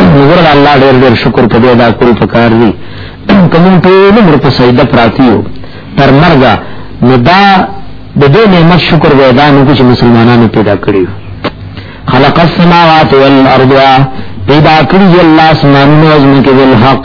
نور الله ډېر ډېر شکر په دې دا کول پکار دي کوم ټول عمر په سجده پراتیو تر مرګ نو دا د دې نعمت شکر وې دا نو چې مسلمانانو پیدا کړی خلق السماوات والارض پیدا کړی الله اسمانونو او زمکه بالحق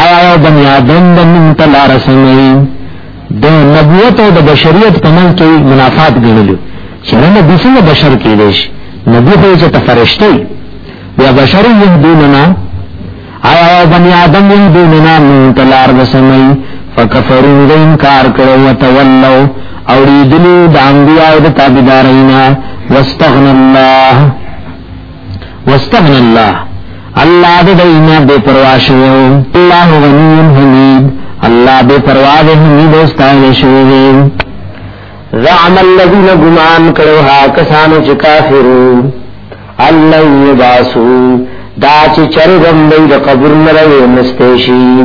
آیا یو بنی آدم د منته لار سموي د نبوت او د بشریت په منځ کې منافات ګڼلو چې نه نبی څنګه بشر کېدای شي نبی خو چې ته فرشته یا بشر یهدوننا آیا یو بنی آدم یهدوننا منته لار سموي فکفروا د انکار کړو وتولوا او دې د انبیاء د تابعدارینا واستغنا الله واستغن الله الله د دینا بے پروا شو الله غنی حمید الله بے پروا دی حمید استاد شو زعم الذين غمان کړو ها کسانو چې کافرو الله یباسو دا چې چرګم دی د قبر نه راوي مستشي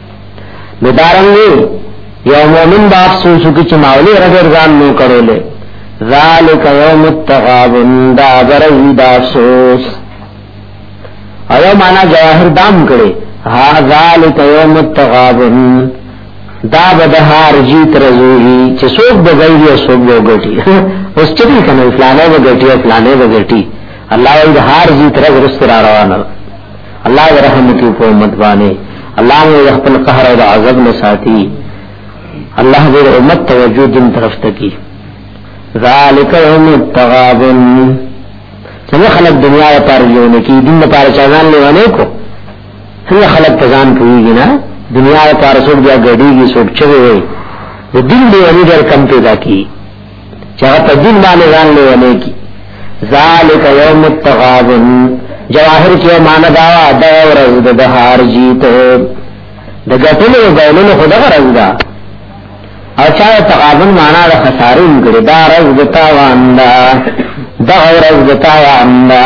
نو دارنګي یو مومن با افسوس کی چې ماولی رګر ځان نو کړولې ذالک یوم التغابن دا برئی دا افسوس ایو مانا جواهر دام کړي ها ذالک یوم التغابن دا بدهار جیت رزوی چې څوک د غیر او څوک د غټي اوس چې کنه فلانه و غټي او فلانه و غټي الله یې هار جیت رز رست را روانه الله دې رحم وکړي په امت باندې الله دې خپل قهر او عذاب نه ساتي الله دې امت توجه دین طرف ته کی ذالک یوم التغابن څنګه خلک دنیا لپاره یو نه کی دین لپاره ځان لیوانه کو څنګه خلک ته ځان کوي نه دنیا لپاره څوک بیا غړيږي څوک چوي وي د دین دی ونی در کم پیدا کی چې هغه په دین باندې ځان له ولې کی ذالک یوم التغابن جواهر کې معنی دا دا ورځ د بهار جیت د ګټلو غوړلو خدا غرض دا او چا تغابن معنی د خسارې ګړي دا ورځ د تاوان دا دا ورځ د تاوان دا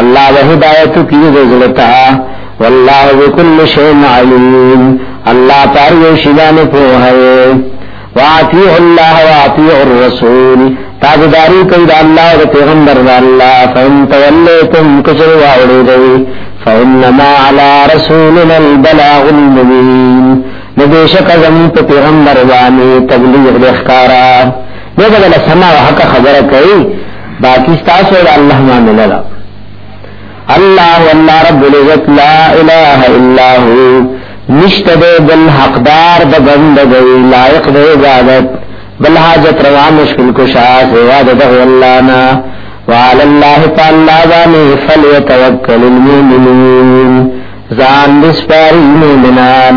الله به هدایت کی زړتا والله بكل شيء عليم الله پر یو شیدانه په هه واطیع الله واطیع الرسول تابعداري کوي د الله او پیغمبر د الله فهم توليتم کسر واوړي دی فإنما على رسولنا البلاغ المبين نبيشك زمو په پیغمبر باندې تبلیغ د ښکارا دغه له سما حق خبره کوي باقی ستاسو د الله معامله ده الله والله رب العزت لا اله الا هو نشته د بل حقدار د بندګۍ لایق د عبادت بل حاجت روا مشکل کشا سوا د دغه الله نه وعلى الله تعالی باندې فليتوکل المؤمنون ځان دې سپاري مؤمنان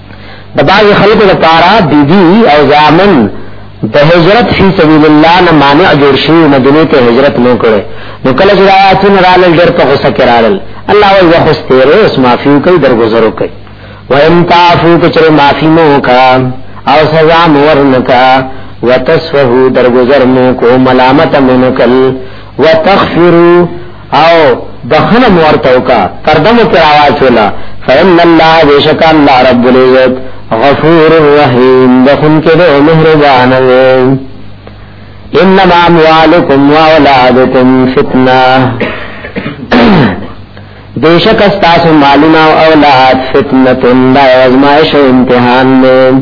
د باج خلکو لپاره بیبي او ځامن د هجرت فی سبیل الله نه مانع جوړ شي مدینه ته هجرت نو کړي نو کله چې آیاتونه رالل ډېر په غوسه کې رالل الله وی وحستیره اس معافیو کوي درگذرو کوي وان تعفو کچره معافی مو کا او سزا مور نکا وتصفه درگذر مو کو ملامت منکل وتغفروا او بخنه مورته وکا کردم پر آواز ولا فإن الله بشک الله رب العزت غفور الرحیم بخن کې له مهربان وي انما اموالکم واولادکم فتنه بیشک استاسو مالنا او اولاد فتنه دا ازمائش او امتحان دی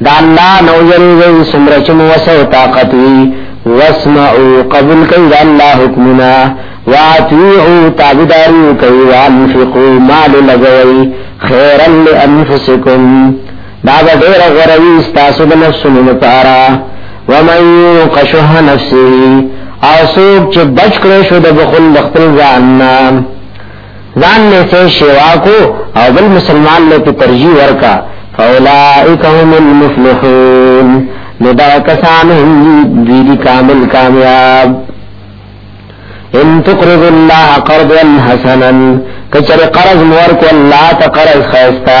دا الله نو یریږي سمره چې مو وسه طاقت وي واسمعوا قبول کوي دا الله حکمنا واطيعوا تابعداري کوي وانفقوا مال لغوي خيرا لانفسكم دا به ډېر غوروي تاسو د نفسونو لپاره ومن يوق شح نفسه او سوق چې بچ کړې شو د بخل خپل ځان نه ځان له څه شوا کو او بل مسلمان له په ترجیح ورکا فاولائک هم المفلحون ندا کسان هم دی دی کامل کامیاب ان تقرض الله قرضا حسنا کچر قرض مور کو الله تقرض خیستا